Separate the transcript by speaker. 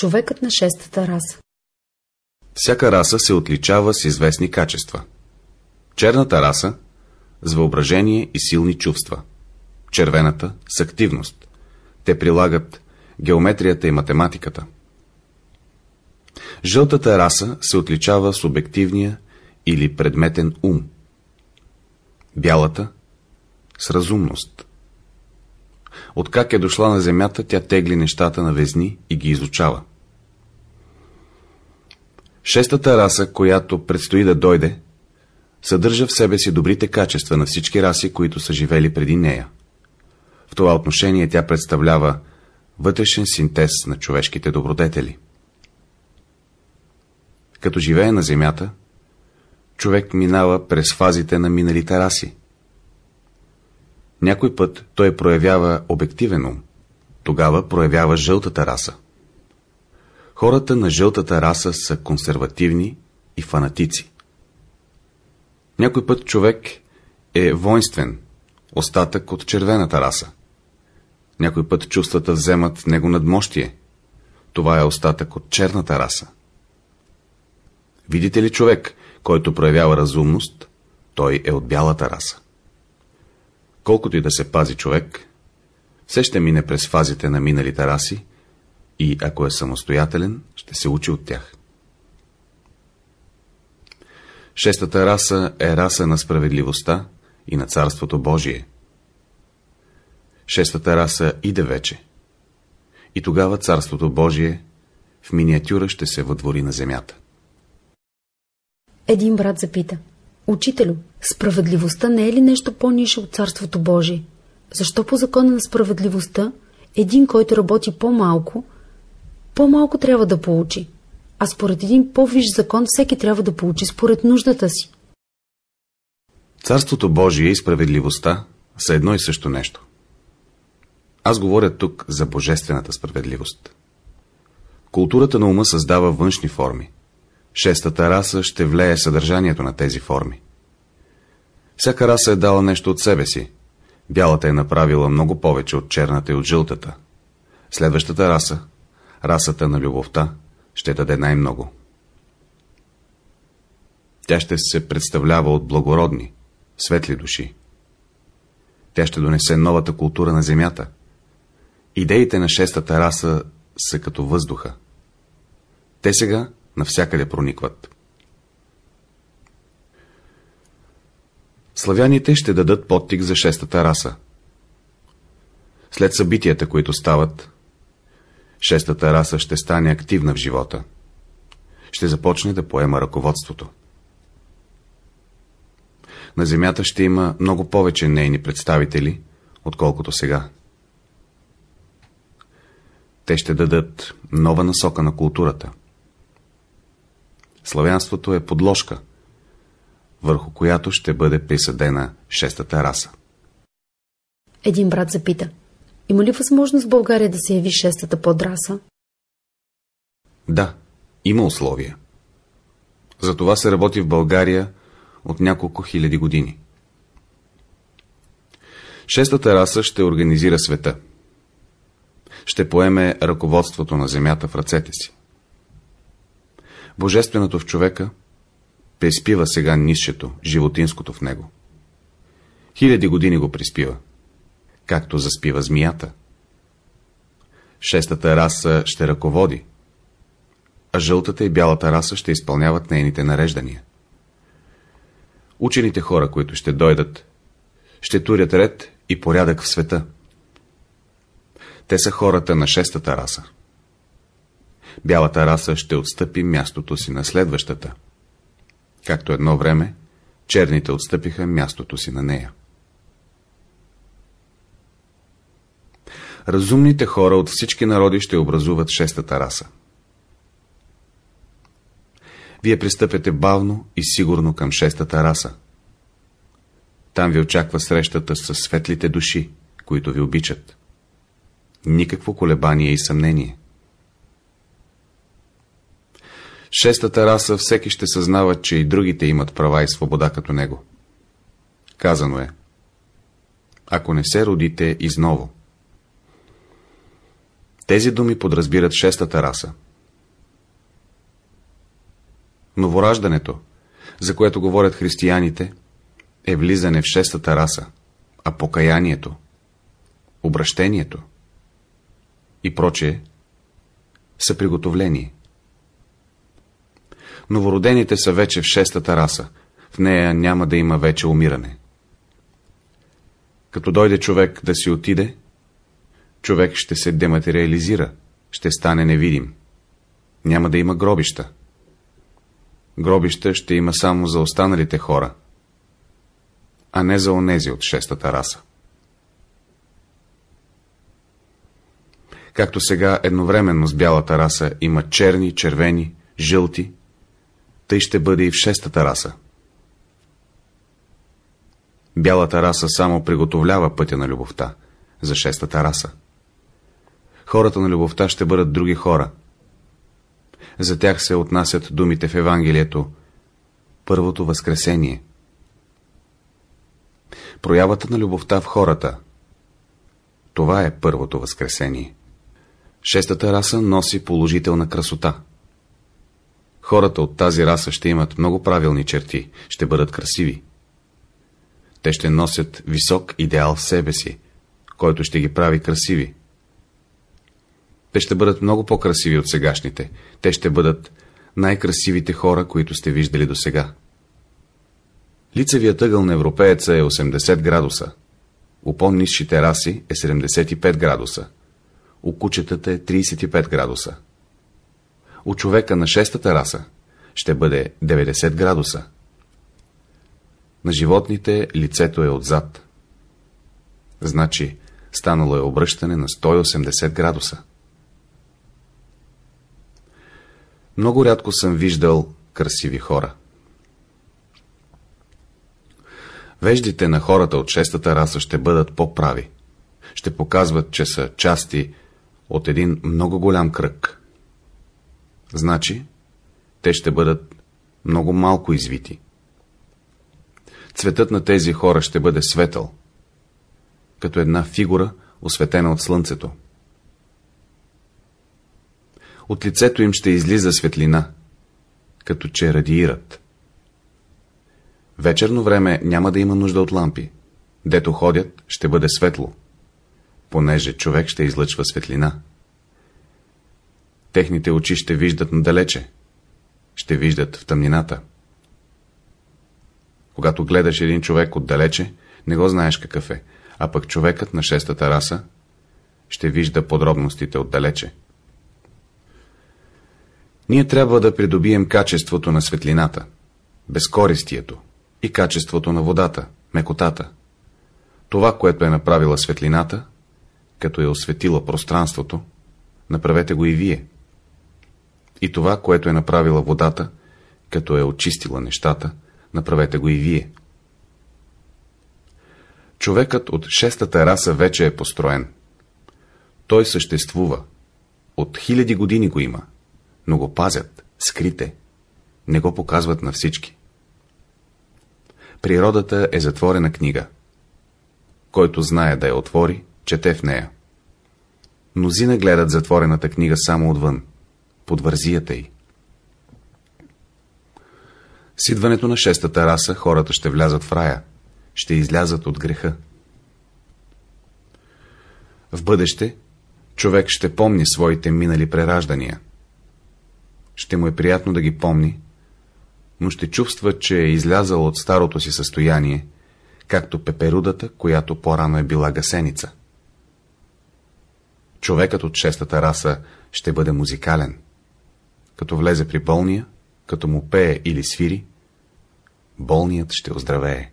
Speaker 1: Човекът на шестата раса
Speaker 2: Всяка раса се отличава с известни качества. Черната раса – с въображение и силни чувства. Червената – с активност. Те прилагат геометрията и математиката. Жълтата раса се отличава с обективния или предметен ум. Бялата – с разумност. Откак е дошла на земята, тя тегли нещата на везни и ги изучава. Шестата раса, която предстои да дойде, съдържа в себе си добрите качества на всички раси, които са живели преди нея. В това отношение тя представлява вътрешен синтез на човешките добродетели. Като живее на земята, човек минава през фазите на миналите раси. Някой път той проявява обективен ум, тогава проявява жълтата раса. Хората на жълтата раса са консервативни и фанатици. Някой път човек е воинствен, остатък от червената раса. Някой път чувствата вземат него надмощие. Това е остатък от черната раса. Видите ли човек, който проявява разумност, той е от бялата раса. Колкото и да се пази човек, все ще мине през фазите на миналите раси и ако е самостоятелен, ще се учи от тях. Шестата раса е раса на справедливостта и на Царството Божие. Шестата раса иде вече. И тогава Царството Божие в миниатюра ще се въдвори на земята.
Speaker 1: Един брат запита. Учителю, справедливостта не е ли нещо по-нише от Царството Божие? Защо по закона на справедливостта един, който работи по-малко, по-малко трябва да получи, а според един по-виш закон всеки трябва да получи според нуждата си?
Speaker 2: Царството Божие и справедливостта са едно и също нещо. Аз говоря тук за божествената справедливост. Културата на ума създава външни форми. Шестата раса ще влее съдържанието на тези форми. Всяка раса е дала нещо от себе си. Бялата е направила много повече от черната и от жълтата. Следващата раса, расата на любовта, ще даде най-много. Тя ще се представлява от благородни, светли души. Тя ще донесе новата култура на земята. Идеите на шестата раса са като въздуха. Те сега навсякъде проникват. Славяните ще дадат подтик за шестата раса. След събитията, които стават, шестата раса ще стане активна в живота. Ще започне да поема ръководството. На земята ще има много повече нейни представители, отколкото сега. Те ще дадат нова насока на културата. Славянството е подложка, върху която ще бъде присъдена шестата раса.
Speaker 1: Един брат запита. Има ли възможност в България да се яви шестата подраса?
Speaker 2: Да, има условия. За това се работи в България от няколко хиляди години. Шестата раса ще организира света. Ще поеме ръководството на земята в ръцете си. Божественото в човека приспива сега нишето, животинското в него. Хиляди години го приспива, както заспива змията. Шестата раса ще ръководи, а жълтата и бялата раса ще изпълняват нейните нареждания. Учените хора, които ще дойдат, ще турят ред и порядък в света. Те са хората на шестата раса бялата раса ще отстъпи мястото си на следващата. Както едно време, черните отстъпиха мястото си на нея. Разумните хора от всички народи ще образуват шестата раса. Вие пристъпяте бавно и сигурно към шестата раса. Там ви очаква срещата с светлите души, които ви обичат. Никакво колебание и съмнение. Шестата раса всеки ще съзнава, че и другите имат права и свобода като него. Казано е. Ако не се родите изново. Тези думи подразбират шестата раса. Новораждането, за което говорят християните, е влизане в шестата раса, а покаянието, обращението и прочее са приготовление. Новородените са вече в шестата раса. В нея няма да има вече умиране. Като дойде човек да си отиде, човек ще се дематериализира, ще стане невидим. Няма да има гробища. Гробища ще има само за останалите хора, а не за онези от шестата раса. Както сега едновременно с бялата раса има черни, червени, жълти, тъй ще бъде и в шестата раса. Бялата раса само приготовлява пътя на любовта за шестата раса. Хората на любовта ще бъдат други хора. За тях се отнасят думите в Евангелието Първото възкресение. Проявата на любовта в хората Това е първото възкресение. Шестата раса носи положителна красота. Хората от тази раса ще имат много правилни черти, ще бъдат красиви. Те ще носят висок идеал в себе си, който ще ги прави красиви. Те ще бъдат много по-красиви от сегашните. Те ще бъдат най-красивите хора, които сте виждали до сега. Лицевият ъгъл на европееца е 80 градуса. У по-низшите раси е 75 градуса. У кучетата е 35 градуса. У човека на шестата раса ще бъде 90 градуса. На животните лицето е отзад. Значи, станало е обръщане на 180 градуса. Много рядко съм виждал красиви хора. Веждите на хората от шестата раса ще бъдат по-прави. Ще показват, че са части от един много голям кръг. Значи, те ще бъдат много малко извити. Цветът на тези хора ще бъде светъл, като една фигура, осветена от слънцето. От лицето им ще излиза светлина, като че радиират. Вечерно време няма да има нужда от лампи. Дето ходят, ще бъде светло, понеже човек ще излъчва светлина. Техните очи ще виждат надалече, ще виждат в тъмнината. Когато гледаш един човек отдалече, не го знаеш какъв е, а пък човекът на шестата раса ще вижда подробностите отдалече. Ние трябва да придобием качеството на светлината, безкористието и качеството на водата, мекотата. Това, което е направила светлината, като е осветила пространството, направете го и вие. И това, което е направила водата, като е очистила нещата, направете го и вие. Човекът от шестата раса вече е построен. Той съществува. От хиляди години го има, но го пазят, скрите, не го показват на всички. Природата е затворена книга. Който знае да я отвори, чете в нея. Мнозина гледат затворената книга само отвън, под вързията й. С идването на шестата раса хората ще влязат в рая, ще излязат от греха. В бъдеще човек ще помни своите минали прераждания. Ще му е приятно да ги помни, но ще чувства, че е излязал от старото си състояние, както пеперудата, която по-рано е била гасеница. Човекът от шестата раса ще бъде музикален. Като влезе при болния, като му пее или свири, болният ще оздравее.